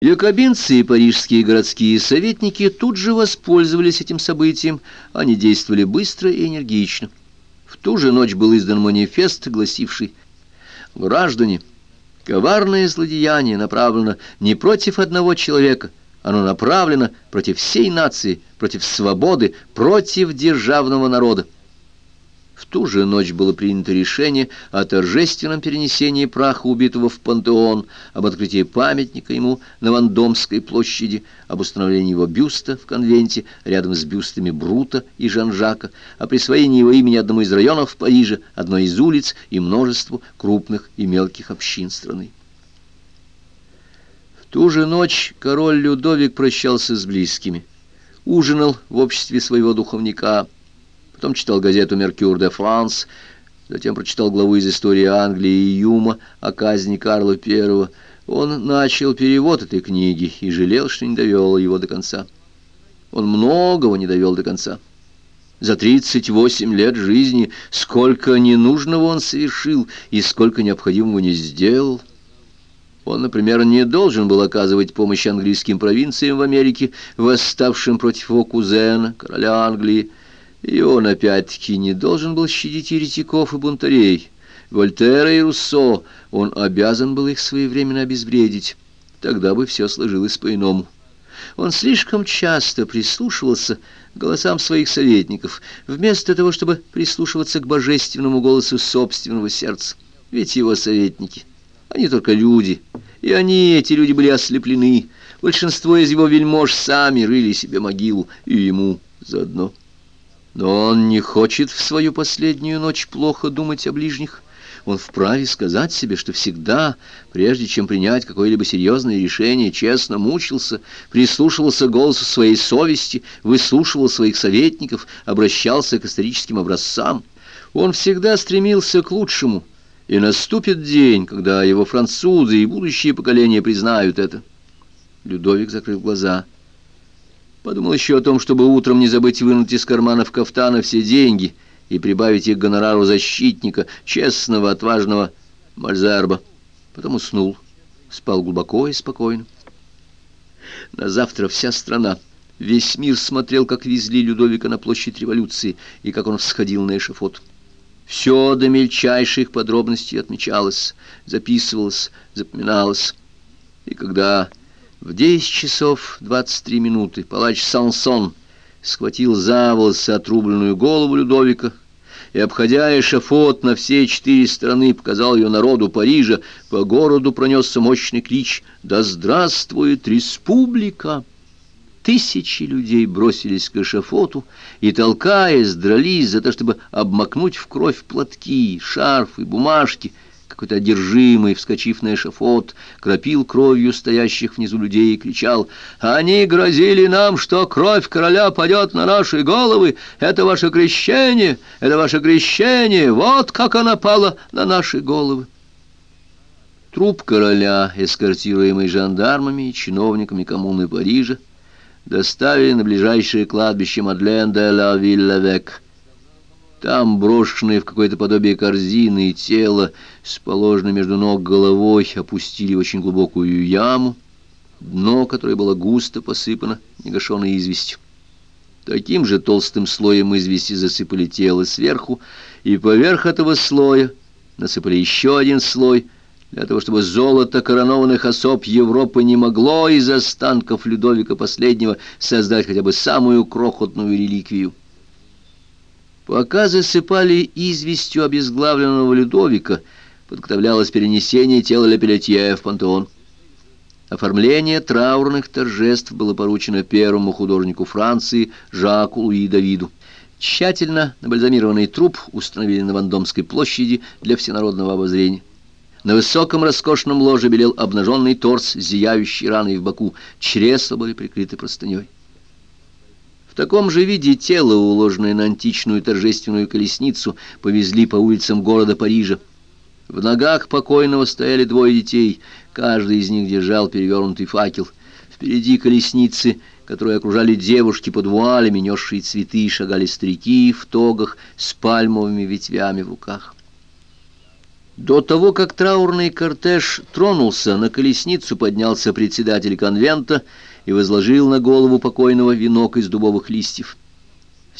Якобинцы и парижские городские советники тут же воспользовались этим событием, они действовали быстро и энергично. В ту же ночь был издан манифест, гласивший «Граждане, коварное злодеяние направлено не против одного человека, оно направлено против всей нации, против свободы, против державного народа. В ту же ночь было принято решение о торжественном перенесении праха убитого в пантеон, об открытии памятника ему на Вандомской площади, об установлении его бюста в конвенте рядом с бюстами Брута и Жан-Жака, о присвоении его имени одному из районов Парижа, одной из улиц и множеству крупных и мелких общин страны. В ту же ночь король Людовик прощался с близкими, ужинал в обществе своего духовника – потом читал газету «Меркюр де Франс», затем прочитал главу из истории Англии и Юма о казни Карла I. Он начал перевод этой книги и жалел, что не довел его до конца. Он многого не довел до конца. За 38 лет жизни сколько ненужного он совершил и сколько необходимого не сделал. Он, например, не должен был оказывать помощь английским провинциям в Америке, восставшим против его кузена, короля Англии, и он опять-таки не должен был щадить еретиков и бунтарей. Вольтера и Руссо он обязан был их своевременно обезвредить. Тогда бы все сложилось по-иному. Он слишком часто прислушивался к голосам своих советников, вместо того, чтобы прислушиваться к божественному голосу собственного сердца. Ведь его советники, они только люди, и они, эти люди, были ослеплены. Большинство из его вельмож сами рыли себе могилу, и ему заодно. Но он не хочет в свою последнюю ночь плохо думать о ближних. Он вправе сказать себе, что всегда, прежде чем принять какое-либо серьезное решение, честно мучился, прислушивался к голосу своей совести, выслушивал своих советников, обращался к историческим образцам. Он всегда стремился к лучшему, и наступит день, когда его французы и будущие поколения признают это. Людовик закрыл глаза — Подумал еще о том, чтобы утром не забыть вынуть из карманов кафтана все деньги и прибавить их гонорару защитника, честного, отважного Мальзарба. Потом уснул, спал глубоко и спокойно. На завтра вся страна, весь мир смотрел, как везли Людовика на площадь революции и как он всходил на эшафот. Все до мельчайших подробностей отмечалось, записывалось, запоминалось. И когда в десять часов двадцать три минуты палач Сансон схватил за волосы отрубленную голову Людовика и, обходя эшафот на все четыре стороны, показал ее народу Парижа, по городу пронесся мощный клич «Да здравствует республика!» Тысячи людей бросились к эшафоту и, толкаясь, дрались за то, чтобы обмакнуть в кровь платки, шарфы, бумажки — какой-то одержимый, вскочив на эшафот, кропил кровью стоящих внизу людей и кричал «Они грозили нам, что кровь короля падет на наши головы! Это ваше крещение! Это ваше крещение! Вот как она пала на наши головы!» Труп короля, эскортируемый жандармами и чиновниками коммуны Парижа, доставили на ближайшее кладбище Мадлен де ла Виллевек – там, брошенное в какое-то подобие корзины, и тело с между ног головой опустили в очень глубокую яму, дно которое было густо посыпано негашенной известью. Таким же толстым слоем извести засыпали тело сверху, и поверх этого слоя насыпали еще один слой, для того, чтобы золото коронованных особ Европы не могло из останков Людовика последнего создать хотя бы самую крохотную реликвию. Пока засыпали известью обезглавленного Людовика, подготовлялось перенесение тела Лепелетье в пантеон. Оформление траурных торжеств было поручено первому художнику Франции Жаку Луи Давиду. Тщательно набальзамированный труп установили на Вандомской площади для всенародного обозрения. На высоком роскошном ложе белел обнаженный торс, зияющий раной в боку. Чресла были прикрыты простыней таком же виде тело, уложенное на античную торжественную колесницу, повезли по улицам города Парижа. В ногах покойного стояли двое детей, каждый из них держал перевернутый факел. Впереди колесницы, которые окружали девушки под вуалями, несшие цветы, шагали старики в тогах с пальмовыми ветвями в руках. До того, как траурный кортеж тронулся, на колесницу поднялся председатель конвента и возложил на голову покойного венок из дубовых листьев.